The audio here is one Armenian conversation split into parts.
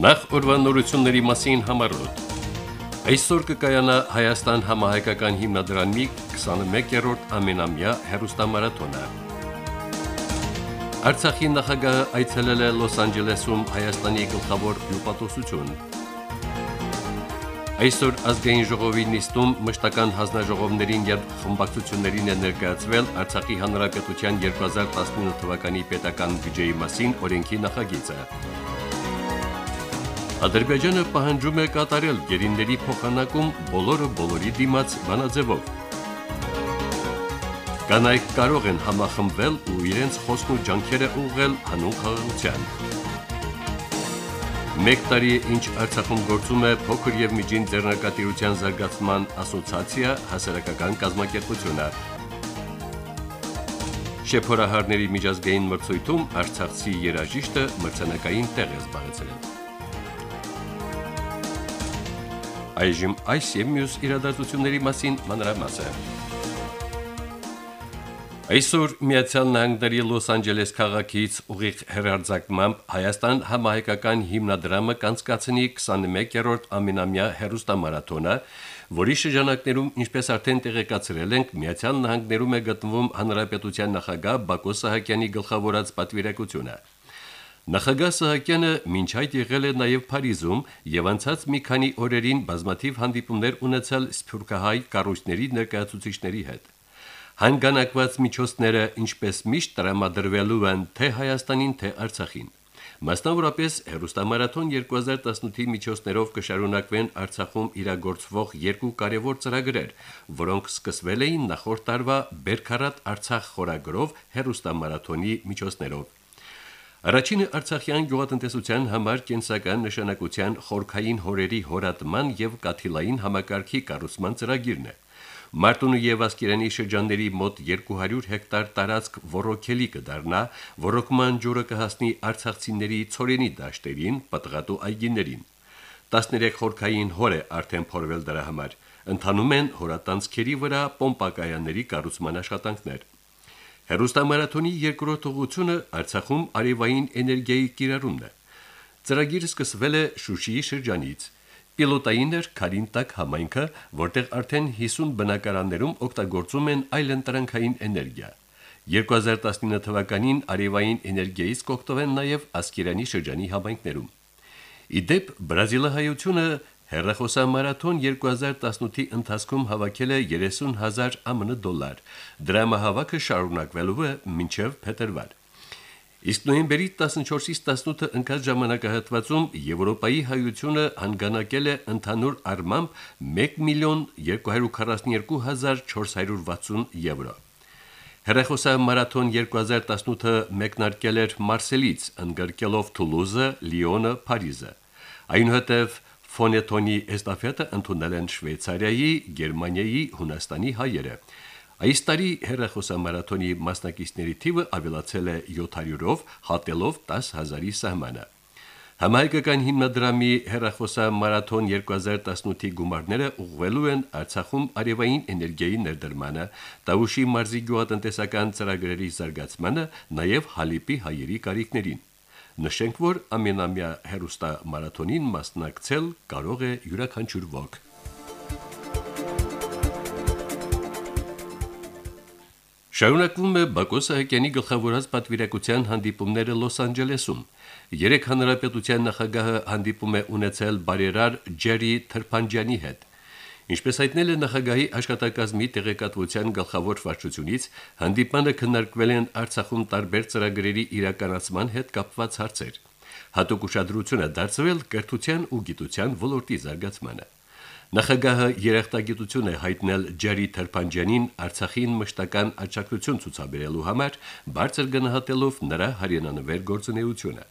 Նախ ուրվանորությունների մասին համարոտ։ Այսօր կկայանա Հայաստան համահայկական հիմնադրամի 21-րդ ամենամյա հերոստամարաթոնը։ Արցախի նախագահը այցելել է Լոս Անջելեսում Հայաստանի գլխավոր հյուպատոսություն։ Այսօր ազգային ժողովի նիստում մշտական հանձնաժողովներին եւ խմբակցություններին է ներկայացվել Արցախի հանրապետության 2019 թվականի պետական բյուջեի մասին օրենքի նախագիծը։ Ադրբեջանը պահանջում է կատարել գերիների փոխանակում բոլորը բոլորի դիմաց բանաձևով։ Կանայք կարող են համախմբվել ու իրենց խոսքն ու ջանքերը ուղղել հանուն խաղաղության։ Մեկ տարի ինչ Արցախում գործում է փոքր եւ միջին ձեռնարկատիրության զարգացման ասոցիացիա հասարակական կազմակերպությունը։ Շեփորահարների միջազգային մրցույթում Արցախցի երաժիշտը մրցանակային տեղ է զբաղեցրել։ Այժմ այս եւ մյուս իրադարձությունների մասին մանրամասը։ Այսօր Միացյալ Նահանգների Լոս Անջելես քաղաքից ուղիղ հերարձակմամբ Հայաստան համահայկական հիմնադրամը կանցկացնի 21-րդ ամենամյա հերոստամարաթոնը, որի շրջանակներում, ինչպես արդեն տեղեկացրել ենք, Միացյալ Նահանգներում է գտնվում Հանրապետության նախագահ Բակո Սահակյանի գլխավորած պատվիրակությունը։ Նախագահ Սահակյանը մինչ այդ եղել է նաև Փարիզում եւ անցած մի քանի օրերին բազմաթիվ հանդիպումներ ունեցել սփյուռքահայ կառույցների ներկայացուցիչների հետ։ Հանգանակված միջոցները ինչպես միշտ տրամադրվելու են թե Հայաստանին, թե Արցախին։ Մասնավորապես Հերոստամարաթոն 2018-ի միջոցներով կշարունակվեն Արցախում իրագործվող երկու կարևոր ծրագրեր, որոնք սկսվել էին նախորդ տարվա Բերքարատ Արցախ խորագրով Հերոստամարաթոնի միջոցներով։ Առաջինը Արցախյան գյուղատնտեսության համար կենսական նշանակության խորքային հորերի հորատման եւ կաթիլային համակարգի կառուցման ծրագիրն է։ Մարտունու եւ Ասկերանի շրջանների մոտ 200 հեկտար տարածք ռոռոքելի կդառնա, ռոռոկման ջուրը կհասնի արցախցիների ծորենի դաշտերին, պատղատու այգիներին։ 13 խորքային հոր է արդեն փորվել դրա համար։ Ընթանում են հորատանցքերի վրա պոմպակայանների կառուցման աշխատանքներ։ Հերոստամարաթոնի երկրորդ ուղությունը Արցախում արևային էներգիայի կիրառումն է։ Ծրագիրը սկսվել է Շուշիի շրջանից։ Պիլոտային էր Կարինտակ համայնքը, որտեղ արդեն 50 բնակարաններում օգտագործում են այլընտրանքային էներգիա։ 2019 թվականին արևային էներգիայից կօգտվեն նաև Ասկերանի շրջանի համայնքներում։ Իդեպ Բրազիլահայությունը Հերրախոսամարաթոն 2018-ի ընթացքում հավաքել է 30000 ԱՄՆ դոլար։ Դրամահավաքը շարունակվելու է մինչև փետրվար։ Իսկ նոյեմբերի 14-ից 18-ը ընկած ժամանակահատվածում Եվրոպայի հայությունը հանգանակել է ընդհանուր առմամբ 1 միլիոն 242460 եվրո։ Հերախոսա մարաթոն 2018-ը մեկնարկել էր Մարսելից, ընդգրկելով Թուլուզը, Լիոնը, Փարիզը։ Այնուհետև Ֆոնետոնի էստաֆետը ընդունել են Շվեյցարիայի, Գերմանիայի, Հունաստանի հայերը։ Այս տարի հերախոսամարաթոնի մասնակիցների թիվը ավելացել է 700-ով, հատելով 10000-ի սահմանը։ Համայնքական հիմնադրամի հերախոսամարաթոն 2018-ի գումարները ուղղվելու են Արցախում արևային էներգիայի ներդրմանը, Տավուշի մարզի գյուղատնտեսական ծրագրերի զարգացմանը, նաև Հալիպի հայերի կարիքներին։ Նշենք, որ ամենամյա հերոստա մարաթոնին մասնակցել կարող է յուրաքանչյուր ոք։ Շարունակվում է Բակո Սահակյանի գլխավորած պատվիրակության հանդիպումները Լոս Անջելեսում։ Երեք հանրապետության նախագահը հանդիպում է ունեցել բարերար Ջերի Թրփանջյանի հետ։ Ինչպես հայտնել է նախագահի աշխատակազմի տեղեկատվության գլխավոր վարչությունից, հանդիպանը քննարկվել են Արցախում տարբեր ծրագրերի իրականացման հետ կապված հարցեր։ Հատուկ ուշադրություն է դարձվել կրթության ու գիտության ոլորտի զարգացմանը։ Նախագահը երախտագիտություն է հայտնել Ջերի Թրփանջյանին Արցախին մշտական աջակցություն ցուցաբերելու համար, բարձր գնահատելով նրա հարյանանվեր գործունեությունը։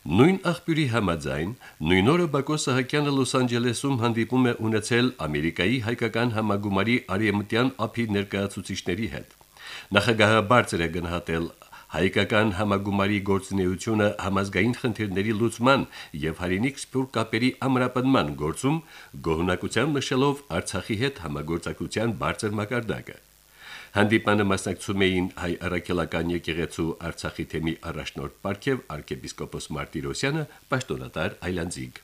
Նույն աղբյուրի համաձայն նույն օրը Բակո Սահակյանը Լոս Անջելեսում հանդիպում է ունեցել Ամերիկայի հայկական համագումարի արիեմտյան ափի ներկայացուցիչների հետ։ Նախագահը բարձր է գնահատել հայկական համագումարի գործունեությունը համազգային խնդիրների լուծման եւ հայրենիք սփյուռ կապերի ամրապնման գործում գոհնակության նշելով Արցախի հետ համագործակցության բարձր մակարդակը։ Հանդիպանը մասնակցում էին հայ առաքելական եկեղեցու Արցախի թեմի առաջնորդ Պարքև arczepiskopos Մարտիրոսյանը, պաշտոնատար Այլանդզիկ։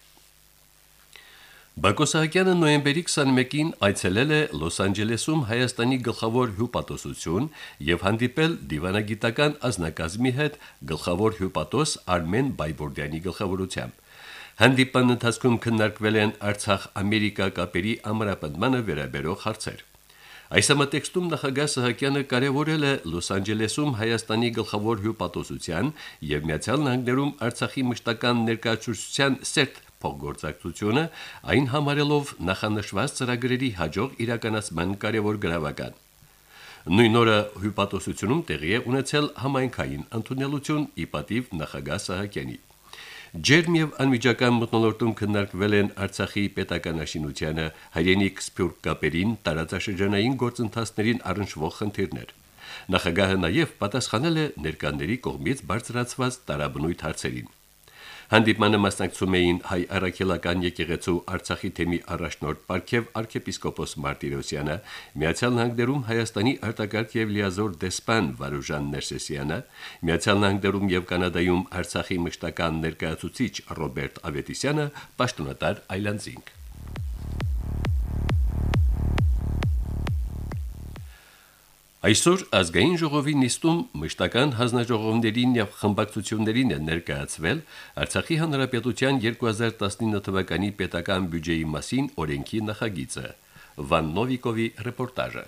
Բակո Սահակյանը նոյեմբերի 21-ին այցելել է Լոս Անջելեսում Հայաստանի գլխավոր հյուպատոսություն եւ հանդիպել դիվանագիտական ազնագազմի հետ գլխավոր հյուպատոս Արմեն Բայբորդյանի գլխավորությամբ։ Հանդիպան ընթացքում քննարկվել են Արցախ-Ամերիկա կապերի ամրապնդմանը վերաբերող հարցեր։ Այս համատեքստում նախագահ Սահակյանը կարևորել է Լոս Անջելեսում Հայաստանի գլխավոր հյուպատոսության եւ Միացյալ Նահանգներում Արցախի մշտական ներկայացուցչության սերտ փոխգործակցությունը, այն համարելով նախանշված ծրագրերի հաջող իրականացման կարևոր գրավական։ Նույն օրը հյուպատոսությունում տեղի է ունեցել համայնքային ընդունելություն ի պատիվ նախագահ Սահակյանի։ Ջերմ եւ անմիջական մտնոլորտում քննարկվել են Արցախի պետականաշինությանը հայրենիք սփյուռք կապերին տարածաշրջանային գործընթացներին առնչվող խնդիրներ։ Նախագահը նաև պատասխանել է ներկաների կողմից բարձրացված տարաբնույթ հարցերին։ Հանդիպմանը մասնակցում էին հայ առաքելական եկեղեցու Արցախի թեմի առաջնորդ Պարքև arczepiskopos Մարտիրոսյանը, Միացյալ Նահանգներում Հայաստանի արտակարգ եւ լիազոր դեսպան Վարուժան Ներսեսյանը, Միացյալ Նահանգներում եւ Կանադայում Արցախի մշտական ներկայացուցիչ Ռոբերտ Ավետիսյանը, պաշտոնատար Այլանդզինգ։ Այսօր ազգային ժողովի նիստում մշտական հանձնաժողովներին եւ խմբակցություններին է ներկայացվել Արցախի հանրապետության 2019 թվականի պետական բյուջեի մասին օրենքի նախագիծը։ Վան Նովիկովի ռեպորտաժը։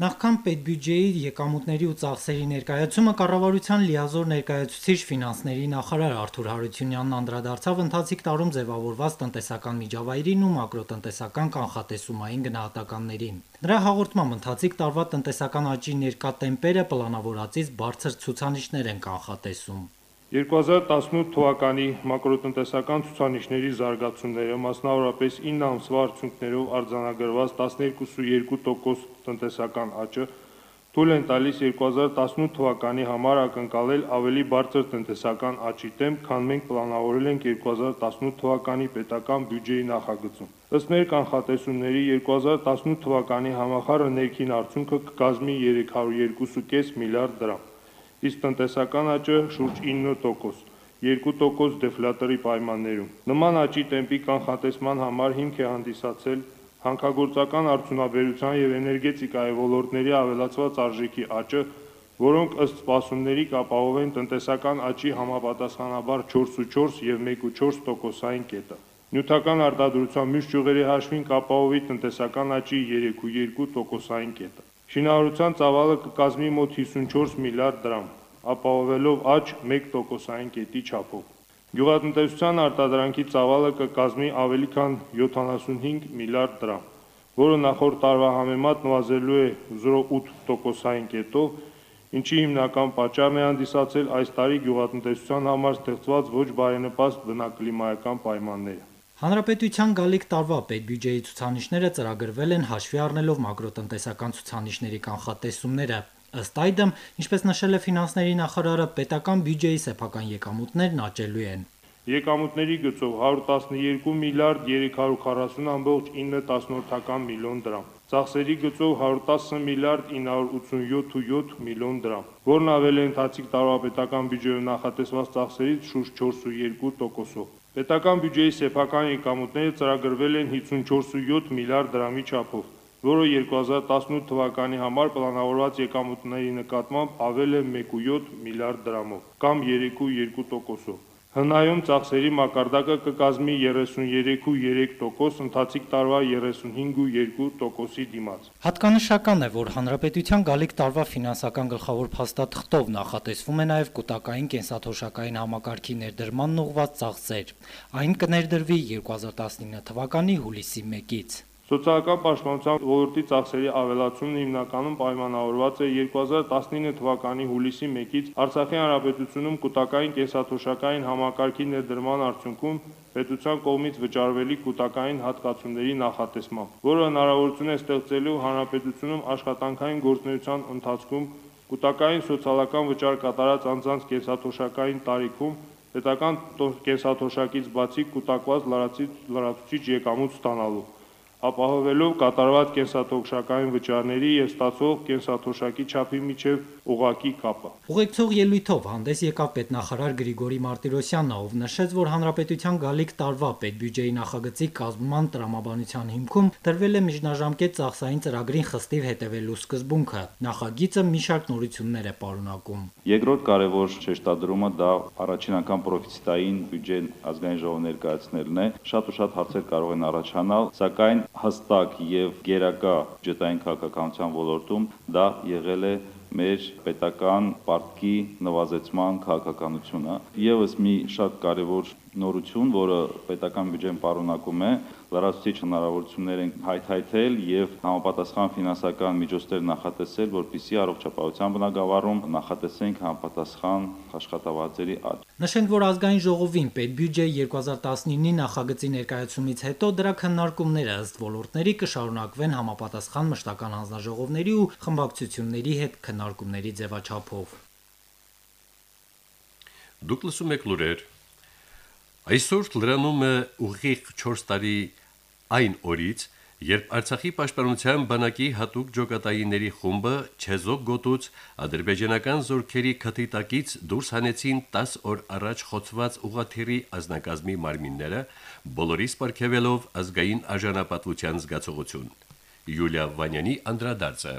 Նախքան պետբյուջեի եկամուտների ու ծախսերի ներկայացումը կառավարության լիազոր ներկայացուցիչ ֆինանսների նախարար Արթուր Հարությունյանն անդրադարձավ ընթացիկ տարում ձևավորված տնտեսական միջավայրին ու մակրոտնտեսական կանխատեսումային գնահատականներին։ Նրա հաղորդմամբ ընթացիկ տարվա տնտեսական աճի ներկա տեմպերը պլանավորածից բարձր ցուցանիշներ են կանխատեսում։ 2018 թվականի մակրոտնտեսական ցուցանիշների զարգացումները, մասնավորապես 9 ամսվա արդյունքներով արձանագրված 12.2% տնտեսական աճը, թույլ են տալիս 2018 թվականի համար ակնկալել ավելի բարձր տնտեսական աճի տեմպ, քան մենք պլանավորել ենք 2018 թվականի պետական բյուջեի նախագծում։ Ըստ մեր կանխատեսումների 2018 թվականի համախառը ներքին արդյունքը կկազմի 302.5 միլիարդ դրամ իսկ տնտեսական աճը շուրջ 9%, 2% դեֆլատորի պայմաններում։ Նման աճի տեմպի կանխատեսման համար հիմք է հանդիսացել հանքագործական արդյունաբերության եւ էներգետիկայի ոլորտների ավելացված արժեքի աճը, որոնք ըստ սպասումների կապահովեն տնտեսական աճի համապատասխանաբար 4.4 եւ 1.4%-ային կետը։ Նյութական արտադրության մյուս ճյուղերի հաշվին կապահովի տնտեսական աճի 3.2%-ային կետը։ Շինարարության ծավալը կկազմի մոտ 54 միլիարդ դրամ, ապահովելով աճ 1%-ային կետի չափով։ Գյուղատնտեսության արտադրանքի ծավալը կկազմի ավելի քան 75 միլիարդ դրամ, որը նախորդ տարվա համեմատ նվազելու է 0.8%-ային կետով, ինչի հիմնական պատճառն է հանդիսացել այս տարի գյուղատնտեսության համար ստեղծված ոչ բարենպաստ բնակլիմայական պայմանները։ Հանրապետության գալիք տարվա պետբյուջեի ցուցանիշները ծրագրվել են հաշվի առնելով մակրոտնտեսական ցուցանիշների կանխատեսումները։ Ըստ այդմ, ինչպես նշել է ֆինանսների նախարարը, պետական բյուջեի սեփական եկամուտներն աճելու են։ Եկամուտների գծով 112 միլիարդ 340.9 միլիոն դրամ։ Ծախսերի գծով 110 միլիարդ 987.7 միլիոն դրամ, որն ավել է ընթացիկ տարվա պետական բյուջեում նախատեսված ծախսերից շուրջ 4.2%-ով։ Պետական բյուջեի սեփական եկամուտները ծրագրվել են 54.7 միլիարդ դրամի չափով, որը 2018 թվականի համար պլանավորված եկամուտների նկատմամբ ավել է 1.7 միլիարդ դրամով, կամ 3.2%-ով։ ՀՆԱ-ում ծախսերի մակարդակը կկազմի 33.3%, ընթացիկ տարվա 35.2%-ի դիմաց։ Հատկանշական է, որ հանրապետության գալիք տարվա ֆինանսական գլխավոր փաստաթղթով նախատեսվում է նաև կൂട്ടակային կենսաթոշակային համակարգի ներդրմանն ուղղված ծախսեր։ Այն կներդրվի 2019 թվականի հուլիսի 1-ից։ Սոցիալական պաշտպանության ոլորտի ծախսերի ավելացումն հիմնականում պայմանավորված է 2019 թվականի հուլիսի 1-ից Արցախի Հանրապետությունում կൂട്ടակային կենսաթոշակային համակարգի ներդրման արդյունքում պետության կողմից վճարվելի կൂട്ടակային հատկացումների նախատեսմամբ, որը հնարավորություն է ստեղծելու հանրապետությունում աշխատանքային գործունեության ընթացքում կൂട്ടակային սոցիալական վճար կատարած անձանց կենսաթոշակային տարիքում պետական կենսաթոշակից բացի կൂട്ടակված լրացուցիչ եկամուտ ստանալու ապահովելով կատարված կենսաթոշակային վճարների եւ ստացող կենսաթոշակի չափի միջև ուղղակի կապը։ Ուղեկցող ելույթով հանդես եկավ պետնախարար Գրիգորի Մարտիրոսյանը, ով նշեց, որ հանրապետության գալիք տարվա պետբյուջեի նախագծի կազմման տրամաբանության հիմքում դրվել է միջնաժամկետ ծախսային ծրագրին խստիվ հետևելու սկզբունքը։ Նախագիծը մի շարք նորություններ է պարունակում։ Երկրորդ կարևոր շեշտադրումը դա առաջին անգամ պրոֆիցիտային բյուջեն ազգային ժողով ներկայացնելն է։ Շատ ու շատ հարցեր կարող են առաջանալ, սակայն հստակ եւ գերակա բյուջետային քաղաքականության ոլորտում դա եղել է մեր պետական պարտքի նվազեցման քաղաքականությունը։ Եվս մի շատ կարևոր նորություն, որը պետական բյուջեն պարունակում է, լրացուցիչ հնարավորություններ են հայթայթել եւ համապատասխան ֆինանսական միջոցներ նախատեսել, որպիսի առողջապահության բնագավառում նախատեսենք համապատասխան աշխատավարձերի աճ։ Նշենք, որ ազգային ժողովին պետբյուջեի 2019-ի նախագծի ներկայացումից հետո դրա քննարկումները ըստ ոլորտների կշարունակվեն համապատասխան մշտական հանձնաժողովների ու խմբակցությունների հետ քննարկումների ձևաչափով։ Դուք լսում եք լուրեր Այսօր լրանում է ուղիղ 4 տարի այն օրից, երբ Արցախի պաշտպանության բանակի հատուկ ջոկատայինների խումբը Չեզոկ գոտուց ադրբեջանական զորքերի քթիտակից դուրս հանեցին 10 օր առաջ խոցված ուղաթիռի ազնագազմի մարմինները, բոլորիս պարգևելով ազգային արժանապատվության զգացողություն։ Յուլիա Վանյանի անդրադարձը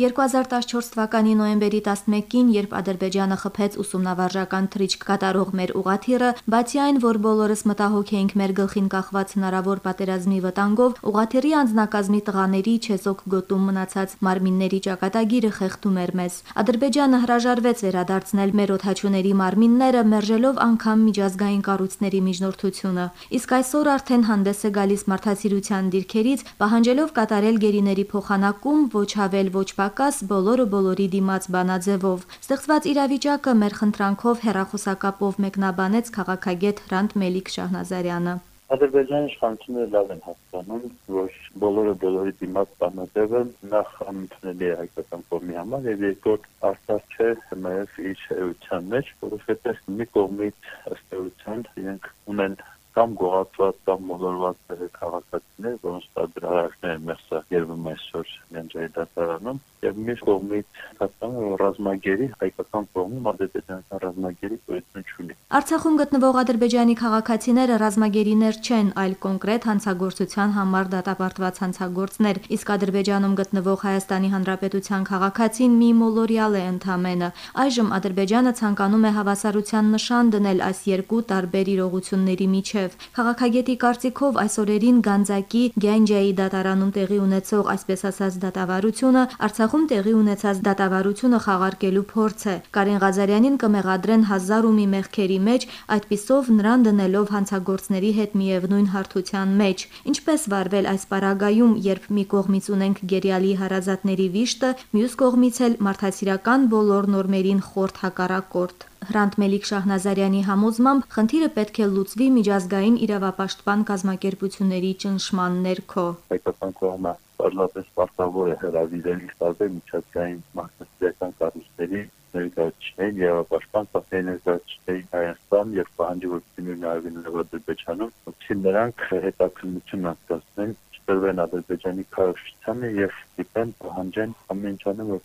2014 թվականի նոյեմբերի 11-ին, երբ Ադրբեջանը խփեց ուսումնավարժական թռիչք կատարող մեր ուղաթիռը, բացի այն, որ բոլորս մտահոգ էինք մեր գլխին կախված հնարավոր պատերազմի վտանգով, ուղաթիռի անձնակազմի տղաների չեզոք գոտում մնացած մարմինների ճակատագիրը խեղդում էր մեզ։ Ադրբեջանը հրաժարվեց վերադարձնել մեր օթաչուների մարմինները, մերժելով անգամ միջազգային կառույցների միջնորդությունը։ Իսկ այսօր արդեն հանդես է գալիս մարդասիրության դիրքերից, պահանջելով կատարել գերիների փոխանակում ոչ havel ոչ պակաս բոլորը բոլորի դիմաց բանաձևով։ Ստեղծված իրավիճակը մեր խնդրանքով հերախոսակապով մեկնաբանեց քաղաքագետ Հրանտ Մելիք Շահնազարյանը։ Ադրբեջանի իշխանությունները լավ են հասկանում, որ բոլորը բոլորի դիմաց բանաձևը նախ անընդունելի է հայկական կողմի համար եւ երկրորդ արդար չէ նաեւ իր էության մեջ, որովհետեւ մի կողմից ըստ էության իրենք ունեն կամ գողացված կամ մոլորված քաղաքացիներ, որոնց տարբերակները մերսա երբում այսօր Լենջայի դատարանում եւ մյուս կողմից հասկանում որ ռազմագերի հայկական կողմում ադրբեջանական ռազմագերի գոյություն չունի։ Արցախում գտնվող ադրբեջանի քաղաքացիները ռազմագերիներ չեն, այլ կոնկրետ հանցագործության համար դատապարտված հանցագործներ, իսկ Ադրբեջանում գտնվող Հայաստանի Հանրապետության քաղաքացին մի մոլորյալ է ընդամենը։ Այժմ Ադրբեջանը ցանկանում է հավասարության նշան դնել այս երկու տարբեր իրողությունների միջև։ Քաղաքագետի կարծիքով այս օրերին Գանձակի Գյանջայի դատարանում տեղի ունեցող այսպես ասած դատավարությունը Արցախ Արցախում տեղի ունեցած դատավարությունը խաղարկելու փորձ է։ Կարեն Ղազարյանին կմեղադրեն հազար ու մի մեղքերի մեջ, այդպիսով նրան դնելով հանցագործների հետ միևնույն հարթության մեջ։ Ինչպես վարվել այս պարագայում, երբ մի կողմից ունենք գերիալի հարազատների վիշտը, մյուս կողմից էլ մարդասիրական բոլոր նորմերին խորթ հակառակորդ։ Հրանտ Մելիք Շահնազարյանի համոզմամբ խնդիրը պետք է լուծվի միջազգային իրավապաշտպան կազմակերպությունների ճնշման ներքո։ Հայկական կողմը պարզապես պարտավոր է հրավիրել տարբեր միջազգային մասնակցական կառույցների ներկայացուցիչներին եւ ապաշտպան ծախսերի ներկայացուցիչներին Հայաստան եւ պահանջի որպեսզի նույնավին Ադրբեջանում, որպեսզի նրանք հետաքննություն անցկացնեն չտրվեն Ադրբեջանի քարոշչությանը եւ դիպեն պահանջեն ամեն ինչ անում որ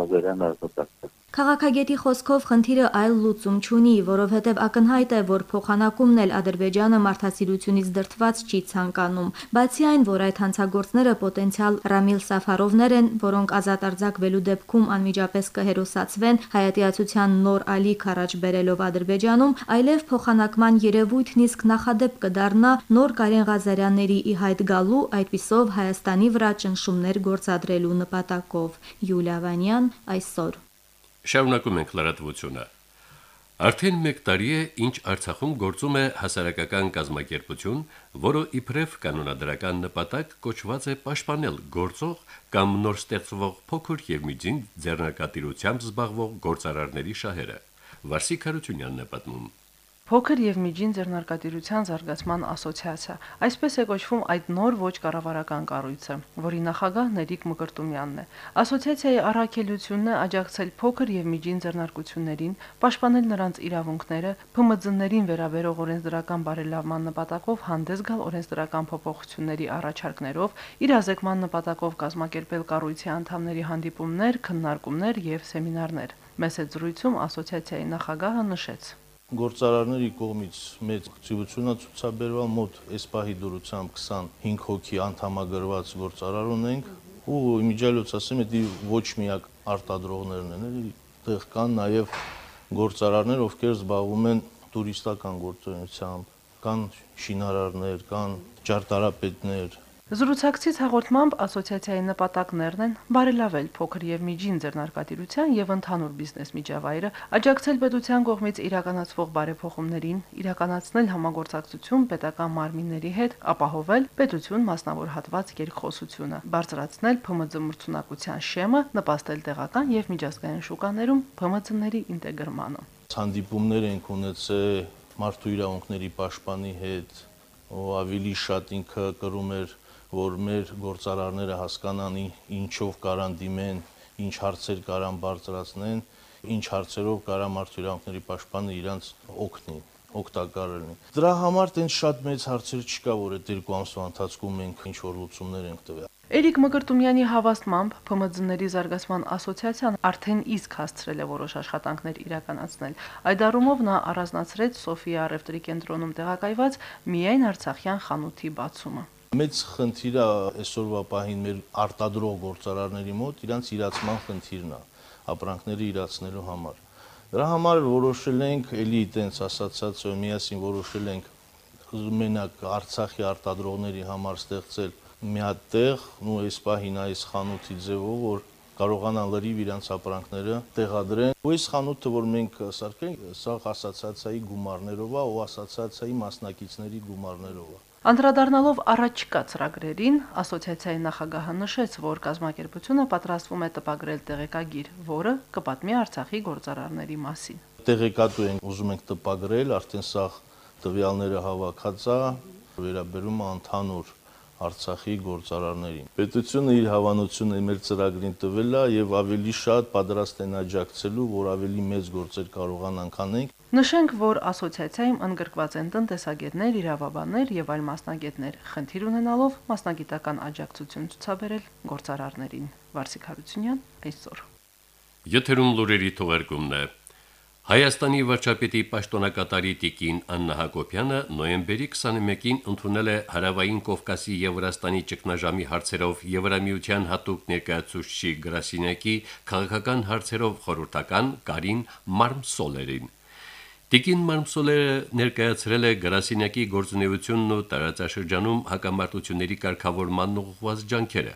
Ղազարյանը ազատացվի։ Քաղաքագետի խոսքով խնդիրը այլ լուծում չունի, որովհետև ակնհայտ է, որ փոխանակումն էլ Ադրբեջանը մարդասիրությունից դրթված չի ցանկանում։ Բացի այն, որ այդ հանցագործները պոտենցիալ Ռամիլ Սաֆարովներ են, որոնք ազատ արձակվելու դեպքում անմիջապես կհերոսացվեն հայատյացության նոր ալիք առաջ բերելով Ադրբեջանում, այլև փոխանակման երևույթն իսկ նախադեպ կդառնա նոր Կարեն Ղազարյանների ի հայտ գալու, այդպիսով Հայաստանի վրա ճնշումներ գործադրելու նպատակով։ Յուլիա Վանյան այսօր Շարունակում ենք լրատվությունը։ Արդեն 1 տարի է, ինչ Արցախում գործում է հասարակական կազմակերպություն, որը իբրև կանոնադրական նպատակ կոչված է պաշտպանել գործող կամ նոր ստեղծվող փոքր եւ միջին ձեռնարկատիրությամբ զբաղվող գործարարների շահերը։ Վարսիկ Հարությունյանն է պատմում։ Փոքր եւ միջին ձեռնարկատիրության զարգացման ասոցիացիա։ Այսպես է կոչվում այդ նոր ոչ կառավարական կառույցը, որի նախագահ Ներիկ Մկրտումյանն է։ Ասոցիացիայի առաքելությունն է աջակցել փոքր եւ միջին ձեռնարկություններին, պաշտպանել նրանց իրավունքները, ՓՄԶ-ներին վերաբերող օրենսդրական բարելավման նպատակով հանդես գալ օրենսդրական փոփոխությունների առաջարկներով, իրազեկման նպատակով կազմակերպել կառույցի անդամների հանդիպումներ, քննարկումներ եւ սեմինարներ։ Մեծ զրույցում ասոցիացիայի նախագահը նշեց գործարարների կողմից մեծ ակտիվություն է ցուցաբերվել մոտ այս պահի դուրությամբ 25 հոգի անդամագրված գործարար ունենք ու իմիջիալոց ասեմ դա ոչ միակ արտադրողներն են էլի տեղ կան նաև գործարարներ ովքեր զբաղվում են տուրիստական գործունեությամբ կան շինարարներ կան ճարտարապետներ Զրուցակցից հաղորդմամբ ասոցիացիայի նպատակներն են բարելավել փոքր եւ միջին ձեռնարկատիրության եւ ընդհանուր բիզնես միջավայրը, աջակցել պետության կողմից իրականացվող բարեփոխումներին, իրականացնել համագործակցություն պետական մարմինների հետ, ապահովել պետություն մասնավոր հատված երկխոսությունը, բարձրացնել ՓՄԶ մրցունակության շեմը, նպաստել տեղական եւ միջազգային շուկաներում ՓՄԶ-ների ինտեգրմանը։ Հանդիպումներ ենք ունեցել մարդու իրավունքների պաշտպանի հետ, ու ավելի շատ ինքը կրում էր որ մեր գործարարները հասկանան ինչով կարան դիմեն, ինչ հարցեր կարան բարձրացնեն, ինչ հարցերով կարա մարդու իրավունքների պաշտպանը իրանց օգնի օգտակար լինի։ Դրա համար տենց շատ մեծ հարցեր չկա, որ այդ երկու ամսվա ընթացքում մենք ինչ որ լուծումներ ենք տվել։ Էրիկ Մկրտումյանի հավաստմամբ ՓՄԶ-ների զարգացման ասոցիացիան արդեն իսկ հասցրել է որոշ աշխատանքներ իրականացնել։ Այդ առումով նա առանձնացրեց Սոֆիա Արևտրի կենտրոնում տեղակայված միայն Արցախյան խանութի բացումը մեծ խնդիրը այսօրվա պահին մեր արտադրող գործարարների մոտ իրանց իրացման խնդիրն է ապրանքները իրացնելու համար դրա համար որոշել ենք էլի տենց ասացած միասին որոշել ենք մենակ Արցախի արտադրողների համար ստեղծել մի հատ տեղ, ու այս պահին այս խանութի ձևով որ կարողանան լրիվ իրանց ապրանքները տեղադրեն։ Ու այս խանութը, որ մենք սարքենք, սա ասոցիացիայի գումարներով է, ու ասոցիացիայի մասնակիցների գումարներով է։ Անդրադառնալով առաջկա ծրագրերին, ասոցիացիայի նախագահը նշեց, որ կազմակերպությունը պատրաստվում է տպագրել տեղեկագիր, որը կպատմի Արցախի գործարարների մասին։ Տեղեկատու ենք ուզում ենք տպագրել, արդեն սա տվյալները հավաքած է, վերաբերում է ընդհանուր Արցախի գործարարներին։ Պետությունը իր հավանությունը մեր ծրագրին տվել է եւ ավելի շատ պատրաստ են աջակցելու, որ ավելի մեծ գործեր կարողանանք անենք։ Նշենք, որ ասոցիացիայում ընդգրկված են տնտեսագետներ, իրավաբաններ եւ այլ մասնագետներ, խնդիր ունենալով մասնագիտական աջակցություն ցուցաբերել գործարարներին։ Վարսիկ Հարությունյան այսօր։ Եթերում լուրերի թողարկումն է։ Հայաստանի վարչապետի պաշտոնակատարի Տիկին Աննա Հակոբյանը նոյեմբերի 21-ին ընդունել է Հարավային Կովկասի եւ Վրաստանի ճգնաժամի հարցերով Եվրամիության հատուկ ներկայացուցիչ Գրասինյակի քաղաքական հարցերով խորհրդական Կարին Մարմսոլերին։ Տիկին Մարմսոլերը ներկայացրել է Գրասինյակի գործունեությունն ու տարածաշրջանում հակամարտությունների կարգավորման ուղղված ջանքերը։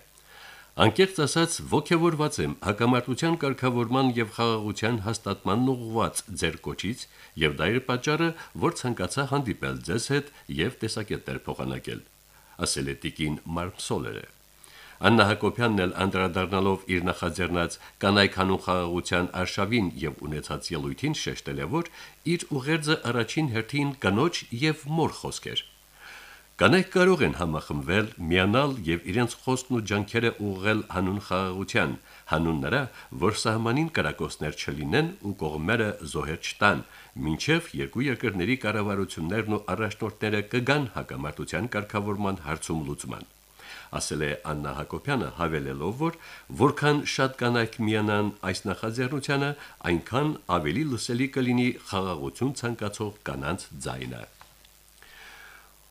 Անկեղծ ասած ողջավորված եմ հակամարտության կարգավորման եւ խաղաղության հաստատման ուղղված ձեր կոչից եւ դա իր պատճառը, որ ցանկացա հանդիպել ձեզ հետ եւ տեսակետներ փոխանակել, ասել է Տիկին Մարմսոլերը։ Աննա Հակոբյանն էլ անդրադառնալով իր նախաձեռնած կանայք հանուն խաղաղության արշավին եւ ունեցած ելույթին շեշտել է, որ իր ուղերձը առաջին հերթին կնոջ եւ մոր խոսք էր։ Կանայք կարող են համախմբվել, միանալ եւ իրենց խոսքն ու ջանքերը ուղղել հանուն խաղաղության, հանուն նրա, որ սահմանին կրակոցներ չլինեն ու կողմերը զոհեր չտան, մինչև երկու երկրների կառավարություններն ու առաջնորդները կգան հակամարտության կարգավորման հարցում լուծման ասել է Աննա Հակոբյանը հավելելով, որ որքան շատ կանայք միանան այս նախաձեռնությանը, այնքան ավելի լսելի կլինի խաղաղություն ցանկացող կանանց ձայնը։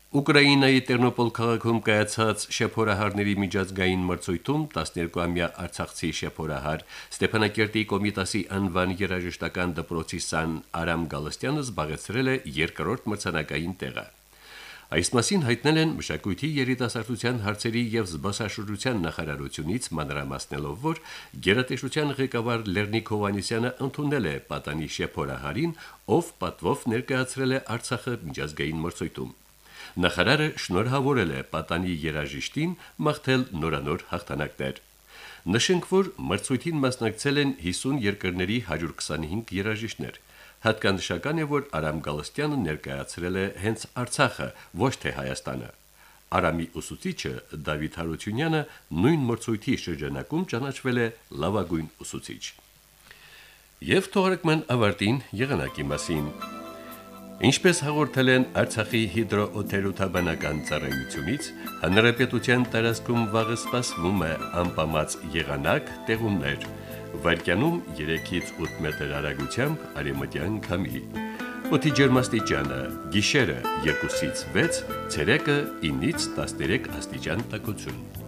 Ուկրաինայի Տերնոպոլ քաղաքում կայացած շեփորահարների միջազգային մրցույթում 12-ամյա Արցախցի շեփորահար Ստեփանակերտի Կոմիտասի անվան երաժշտական դպրոցի սան Արամ Գալստյանը զբաղեցրել է երկրորդ մրցանակային տեղը։ Այս մասին հայտնել են Մշակույթի երիտասարդության հարցերի եւ զբոսաշրջության նախարարությունից մանրամասնելով, որ գերատեսչության ղեկավար Լեռնիկ Հովանեսյանը ընդունել է պատանի շեփորահարին, ով պատվով ներկայացրել է Արցախը միջազգային մրցույթում։ Նախարարը շնորհավորել է պատանի երաժիշտին մաղթել նորանոր հաղթանակներ։ Նշենք, որ մրցույթին մասնակցել են 50 երկրների 125 երաժիշտներ։ Հատկանշական է, որ Արամ Գալստյանը ներկայացրել է հենց Արցախը, ոչ թե Հայաստանը։ Արամի ուսուցիչը Դավիթ Հարությունյանը նույն մրցույթի շրջանակում ճանաչվել է լավագույն ուսուցիչ։ Եվ թողարկման ավարտին եղանակի մասին։ Ինչպես հաղորդել են Արցախի հիդրոօթերոթաբանական ծառայությունից, հանրապետության տարածքում վաղը սպասվում է անպամած եղանակ տեղումներ։ Վարկյանում 3-ից 8 մետր արագությամբ արևմտյան քամի։ Օդի ջերմաստիճանը՝ գիշերը 2-ից 6, ցերեկը 9-ից 13 աստիճան տաքություն։